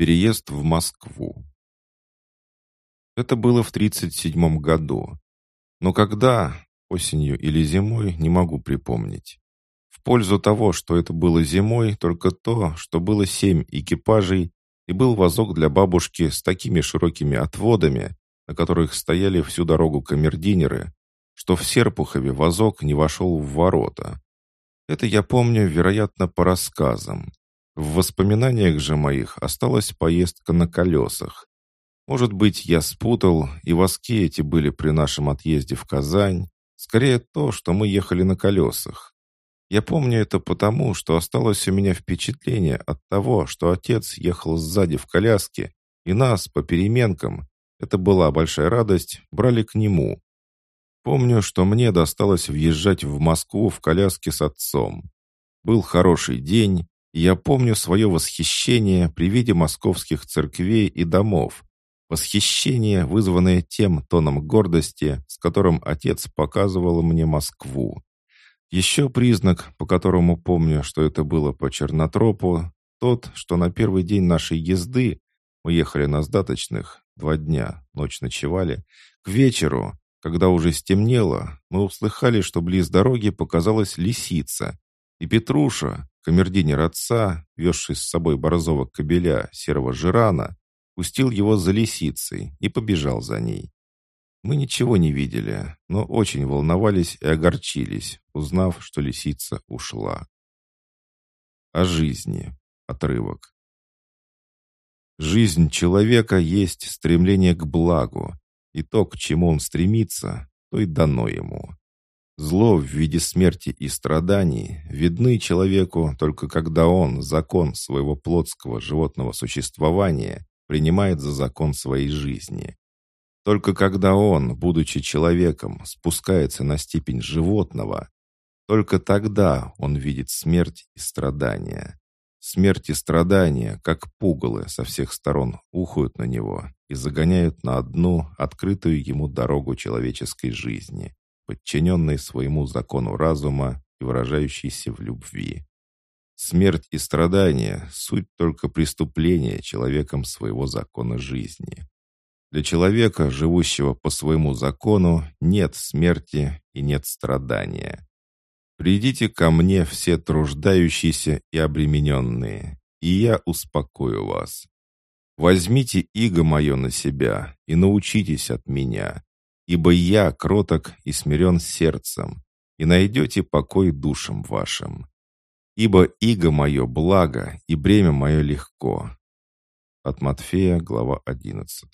Переезд в Москву. Это было в 37 году. Но когда, осенью или зимой, не могу припомнить. В пользу того, что это было зимой, только то, что было семь экипажей и был вазок для бабушки с такими широкими отводами, на которых стояли всю дорогу камердинеры, что в Серпухове вазок не вошел в ворота. Это я помню, вероятно, по рассказам. В воспоминаниях же моих осталась поездка на колесах. Может быть, я спутал, и воски эти были при нашем отъезде в Казань. Скорее то, что мы ехали на колесах. Я помню это потому, что осталось у меня впечатление от того, что отец ехал сзади в коляске, и нас по переменкам, это была большая радость, брали к нему. Помню, что мне досталось въезжать в Москву в коляске с отцом. Был хороший день, я помню свое восхищение при виде московских церквей и домов. Восхищение, вызванное тем тоном гордости, с которым отец показывал мне Москву. Еще признак, по которому помню, что это было по Чернотропу, тот, что на первый день нашей езды, мы ехали на сдаточных, два дня, ночь ночевали, к вечеру, когда уже стемнело, мы услыхали, что близ дороги показалась лисица, и Петруша, камердинер отца, везший с собой борзого кобеля, серого жирана, пустил его за лисицей и побежал за ней. Мы ничего не видели, но очень волновались и огорчились, узнав, что лисица ушла. О жизни. Отрывок. Жизнь человека есть стремление к благу, и то, к чему он стремится, то и дано ему. Зло в виде смерти и страданий видны человеку только когда он закон своего плотского животного существования принимает за закон своей жизни. Только когда он, будучи человеком, спускается на степень животного, только тогда он видит смерть и страдания. Смерть и страдания, как пугалы, со всех сторон ухают на него и загоняют на одну, открытую ему дорогу человеческой жизни, подчиненной своему закону разума и выражающейся в любви. Смерть и страдания — суть только преступления человеком своего закона жизни. Для человека, живущего по своему закону, нет смерти и нет страдания. «Придите ко мне все труждающиеся и обремененные, и я успокою вас. Возьмите иго мое на себя и научитесь от меня, ибо я кроток и смирен сердцем, и найдете покой душам вашим. Ибо иго мое благо, и бремя мое легко». От Матфея, глава 11.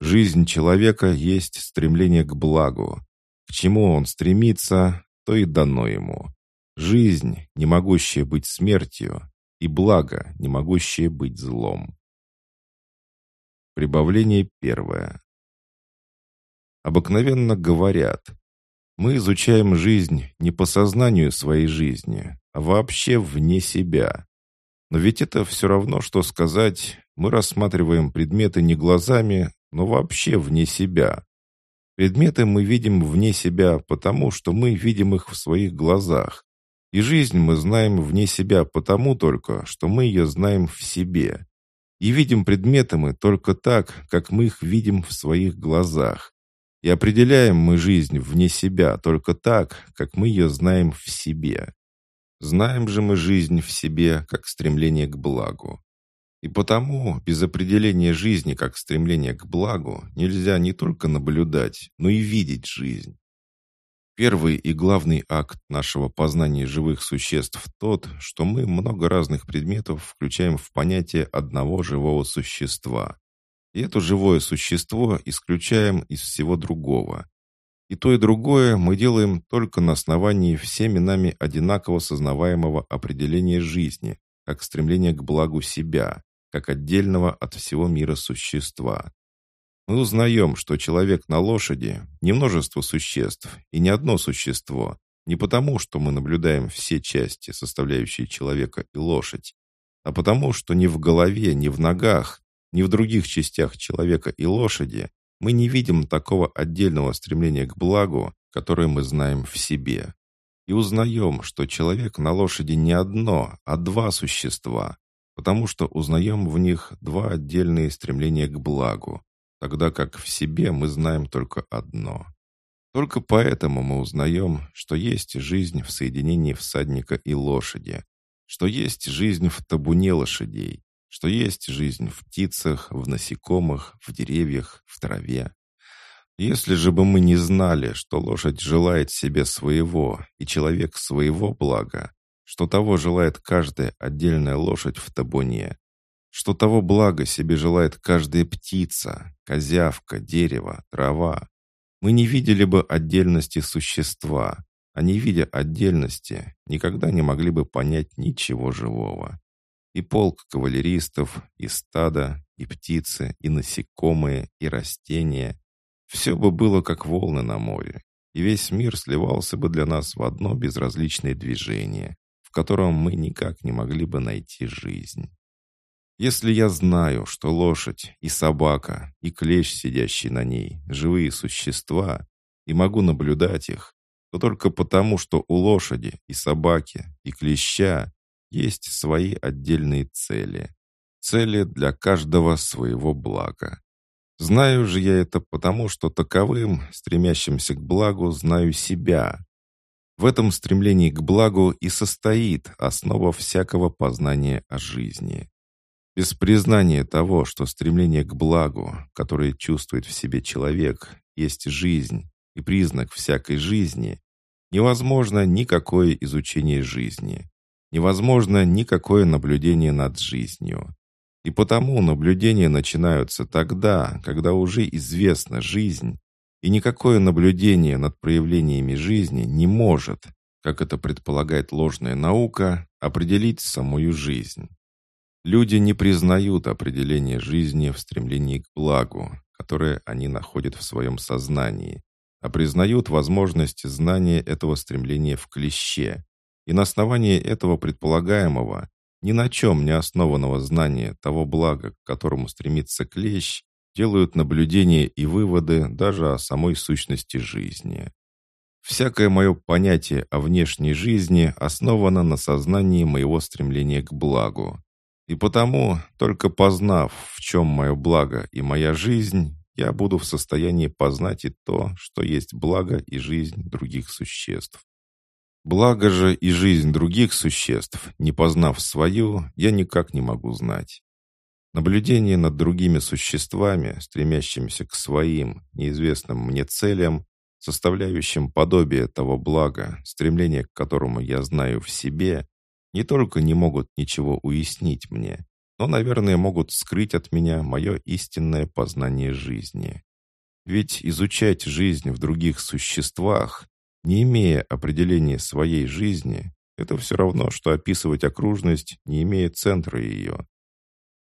Жизнь человека есть стремление к благу. К чему он стремится, то и дано ему. Жизнь, не могущая быть смертью, и благо, не могущее быть злом. Прибавление первое. Обыкновенно говорят, мы изучаем жизнь не по сознанию своей жизни, а вообще вне себя. Но ведь это все равно, что сказать, мы рассматриваем предметы не глазами, но вообще вне себя. Предметы мы видим вне себя, потому что мы видим их в своих глазах. И жизнь мы знаем вне себя потому только, что мы ее знаем в себе. И видим предметы мы только так, как мы их видим в своих глазах. И определяем мы жизнь вне себя только так, как мы ее знаем в себе. Знаем же мы жизнь в себе как стремление к благу. И потому, без определения жизни как стремления к благу, нельзя не только наблюдать, но и видеть жизнь. Первый и главный акт нашего познания живых существ тот, что мы много разных предметов включаем в понятие одного живого существа. И это живое существо исключаем из всего другого. И то и другое мы делаем только на основании всеми нами одинаково сознаваемого определения жизни, как стремление к благу себя, как отдельного от всего мира существа. Мы узнаем, что человек на лошади – не множество существ и не одно существо, не потому, что мы наблюдаем все части, составляющие человека и лошадь, а потому, что ни в голове, ни в ногах, ни в других частях человека и лошади мы не видим такого отдельного стремления к благу, которое мы знаем в себе. И узнаем, что человек на лошади не одно, а два существа, потому что узнаем в них два отдельные стремления к благу, тогда как в себе мы знаем только одно. Только поэтому мы узнаем, что есть жизнь в соединении всадника и лошади, что есть жизнь в табуне лошадей, что есть жизнь в птицах, в насекомых, в деревьях, в траве. Если же бы мы не знали, что лошадь желает себе своего и человек своего блага, что того желает каждая отдельная лошадь в табуне, что того блага себе желает каждая птица, козявка, дерево, трава, мы не видели бы отдельности существа, а не видя отдельности, никогда не могли бы понять ничего живого. И полк кавалеристов, и стадо, и птицы, и насекомые, и растения — все бы было как волны на море, и весь мир сливался бы для нас в одно безразличное движение, в котором мы никак не могли бы найти жизнь. Если я знаю, что лошадь и собака, и клещ, сидящий на ней, живые существа, и могу наблюдать их, то только потому, что у лошади и собаки, и клеща есть свои отдельные цели. Цели для каждого своего блага. Знаю же я это потому, что таковым, стремящимся к благу, знаю себя. В этом стремлении к благу и состоит основа всякого познания о жизни. Без признания того, что стремление к благу, которое чувствует в себе человек, есть жизнь и признак всякой жизни, невозможно никакое изучение жизни, невозможно никакое наблюдение над жизнью. И потому наблюдения начинаются тогда, когда уже известна жизнь, и никакое наблюдение над проявлениями жизни не может, как это предполагает ложная наука, определить самую жизнь. Люди не признают определение жизни в стремлении к благу, которое они находят в своем сознании, а признают возможность знания этого стремления в клеще. И на основании этого предполагаемого, ни на чем не основанного знания того блага, к которому стремится клещ, делают наблюдения и выводы даже о самой сущности жизни. Всякое мое понятие о внешней жизни основано на сознании моего стремления к благу, и потому, только познав, в чем мое благо и моя жизнь, я буду в состоянии познать и то, что есть благо и жизнь других существ. Благо же и жизнь других существ, не познав свою, я никак не могу знать. Наблюдение над другими существами, стремящимися к своим, неизвестным мне целям, составляющим подобие того блага, стремление к которому я знаю в себе, не только не могут ничего уяснить мне, но, наверное, могут скрыть от меня мое истинное познание жизни. Ведь изучать жизнь в других существах, не имея определения своей жизни, это все равно, что описывать окружность, не имея центра ее.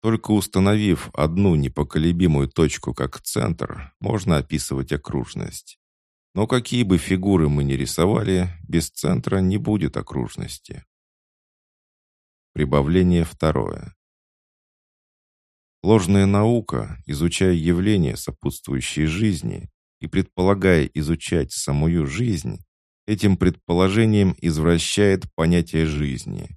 Только установив одну непоколебимую точку как центр, можно описывать окружность. Но какие бы фигуры мы ни рисовали, без центра не будет окружности. Прибавление второе. Ложная наука, изучая явления, сопутствующие жизни, и предполагая изучать самую жизнь, этим предположением извращает понятие жизни.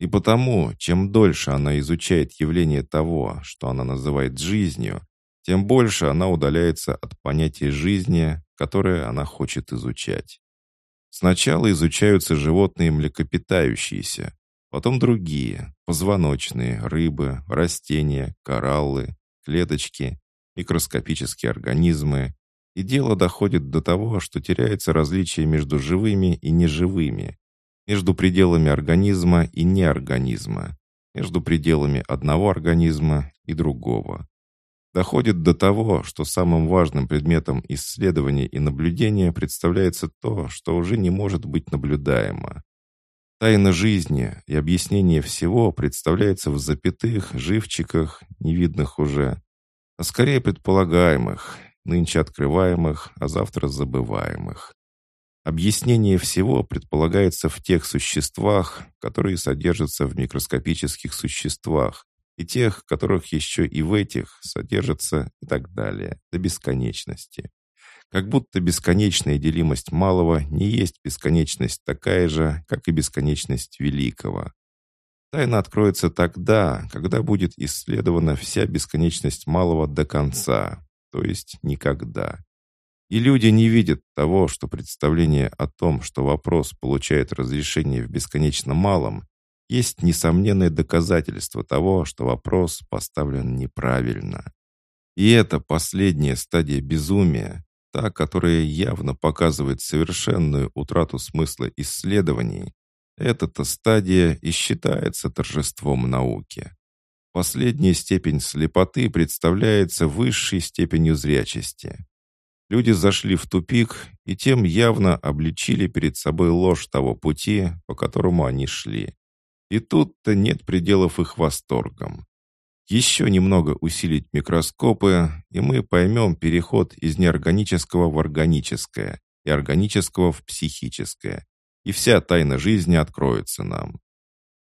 И потому, чем дольше она изучает явление того, что она называет жизнью, тем больше она удаляется от понятия жизни, которое она хочет изучать. Сначала изучаются животные млекопитающиеся, Потом другие, позвоночные, рыбы, растения, кораллы, клеточки, микроскопические организмы. И дело доходит до того, что теряется различие между живыми и неживыми, между пределами организма и неорганизма, между пределами одного организма и другого. Доходит до того, что самым важным предметом исследования и наблюдения представляется то, что уже не может быть наблюдаемо. Тайна жизни и объяснение всего представляется в запятых, живчиках, невидных уже, а скорее предполагаемых, нынче открываемых, а завтра забываемых. Объяснение всего предполагается в тех существах, которые содержатся в микроскопических существах, и тех, которых еще и в этих содержатся и так далее, до бесконечности. Как будто бесконечная делимость малого не есть бесконечность такая же, как и бесконечность великого. Тайна откроется тогда, когда будет исследована вся бесконечность малого до конца, то есть никогда. И люди не видят того, что представление о том, что вопрос получает разрешение в бесконечно малом, есть несомненное доказательство того, что вопрос поставлен неправильно. И это последняя стадия безумия, та, которая явно показывает совершенную утрату смысла исследований, эта-то стадия и считается торжеством науки. Последняя степень слепоты представляется высшей степенью зрячести. Люди зашли в тупик и тем явно обличили перед собой ложь того пути, по которому они шли. И тут-то нет пределов их восторгам. Еще немного усилить микроскопы, и мы поймем переход из неорганического в органическое и органического в психическое, и вся тайна жизни откроется нам.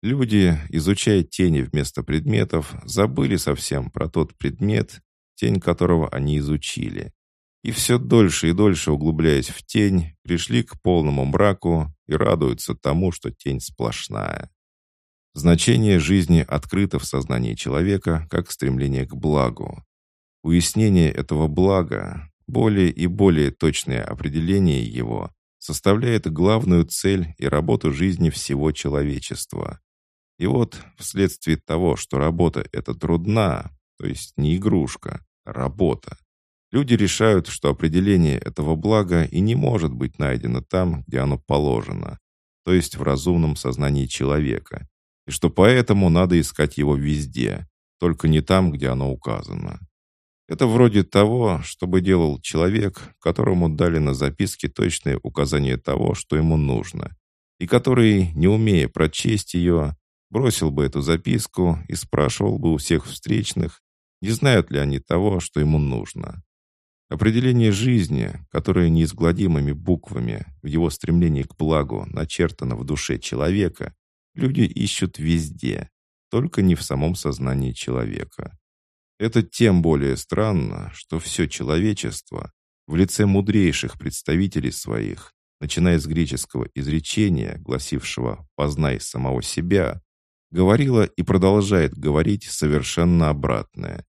Люди, изучая тени вместо предметов, забыли совсем про тот предмет, тень которого они изучили. И все дольше и дольше углубляясь в тень, пришли к полному мраку и радуются тому, что тень сплошная. Значение жизни открыто в сознании человека как стремление к благу. Уяснение этого блага, более и более точное определение его, составляет главную цель и работу жизни всего человечества. И вот, вследствие того, что работа эта трудна, то есть не игрушка, а работа, люди решают, что определение этого блага и не может быть найдено там, где оно положено, то есть в разумном сознании человека, и что поэтому надо искать его везде, только не там, где оно указано. Это вроде того, чтобы делал человек, которому дали на записке точное указание того, что ему нужно, и который, не умея прочесть ее, бросил бы эту записку и спрашивал бы у всех встречных, не знают ли они того, что ему нужно. Определение жизни, которое неизгладимыми буквами в его стремлении к благу начертано в душе человека, Люди ищут везде, только не в самом сознании человека. Это тем более странно, что все человечество в лице мудрейших представителей своих, начиная с греческого изречения, гласившего «познай самого себя», говорило и продолжает говорить совершенно обратное.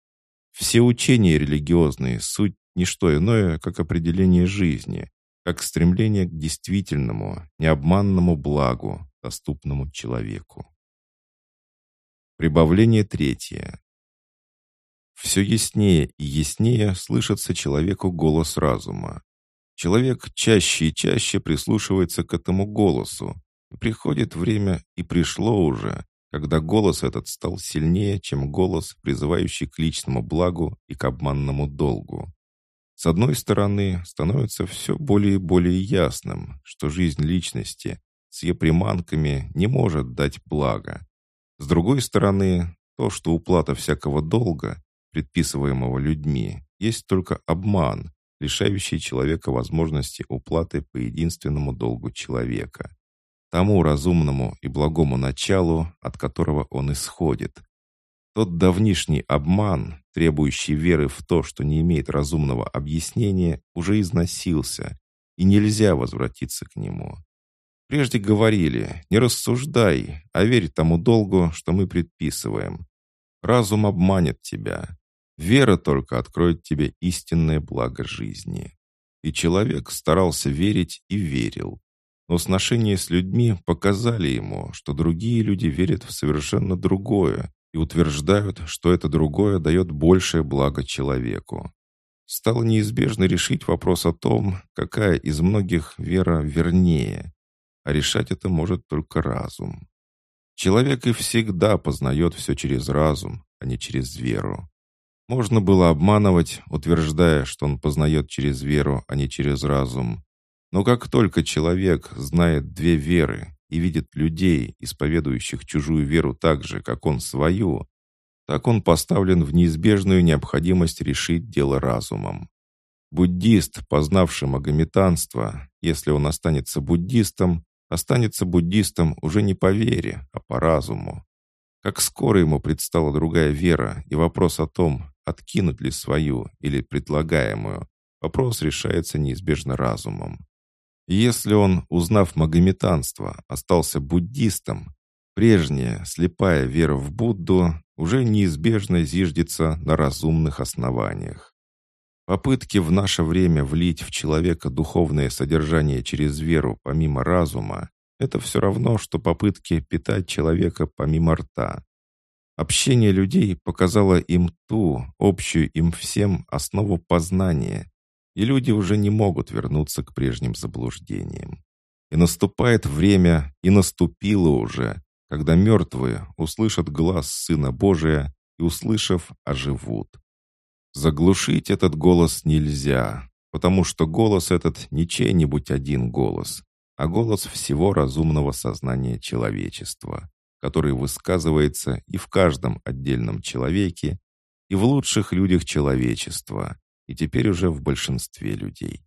Все учения религиозные – суть не что иное, как определение жизни, как стремление к действительному, необманному благу, доступному человеку. Прибавление третье. Все яснее и яснее слышится человеку голос разума. Человек чаще и чаще прислушивается к этому голосу. И приходит время, и пришло уже, когда голос этот стал сильнее, чем голос, призывающий к личному благу и к обманному долгу. С одной стороны, становится все более и более ясным, что жизнь личности с ее приманками не может дать блага. С другой стороны, то, что уплата всякого долга, предписываемого людьми, есть только обман, лишающий человека возможности уплаты по единственному долгу человека. Тому разумному и благому началу, от которого он исходит. Тот давнишний обман, требующий веры в то, что не имеет разумного объяснения, уже износился, и нельзя возвратиться к нему. Прежде говорили, не рассуждай, а верь тому долгу, что мы предписываем. Разум обманет тебя. Вера только откроет тебе истинное благо жизни. И человек старался верить и верил. Но сношения с людьми показали ему, что другие люди верят в совершенно другое и утверждают, что это другое дает большее благо человеку. Стало неизбежно решить вопрос о том, какая из многих вера вернее а решать это может только разум. Человек и всегда познает все через разум, а не через веру. Можно было обманывать, утверждая, что он познает через веру, а не через разум. Но как только человек знает две веры и видит людей, исповедующих чужую веру так же, как он свою, так он поставлен в неизбежную необходимость решить дело разумом. Буддист, познавший магометанство, если он останется буддистом, останется буддистом уже не по вере, а по разуму. Как скоро ему предстала другая вера и вопрос о том, откинуть ли свою или предлагаемую, вопрос решается неизбежно разумом. Если он, узнав магометанство, остался буддистом, Прежняя, слепая вера в Будду уже неизбежно зиждется на разумных основаниях. Попытки в наше время влить в человека духовное содержание через веру помимо разума – это все равно, что попытки питать человека помимо рта. Общение людей показало им ту, общую им всем, основу познания, и люди уже не могут вернуться к прежним заблуждениям. И наступает время, и наступило уже, когда мертвые услышат глаз Сына Божия и, услышав, оживут. Заглушить этот голос нельзя, потому что голос этот не чей-нибудь один голос, а голос всего разумного сознания человечества, который высказывается и в каждом отдельном человеке, и в лучших людях человечества, и теперь уже в большинстве людей.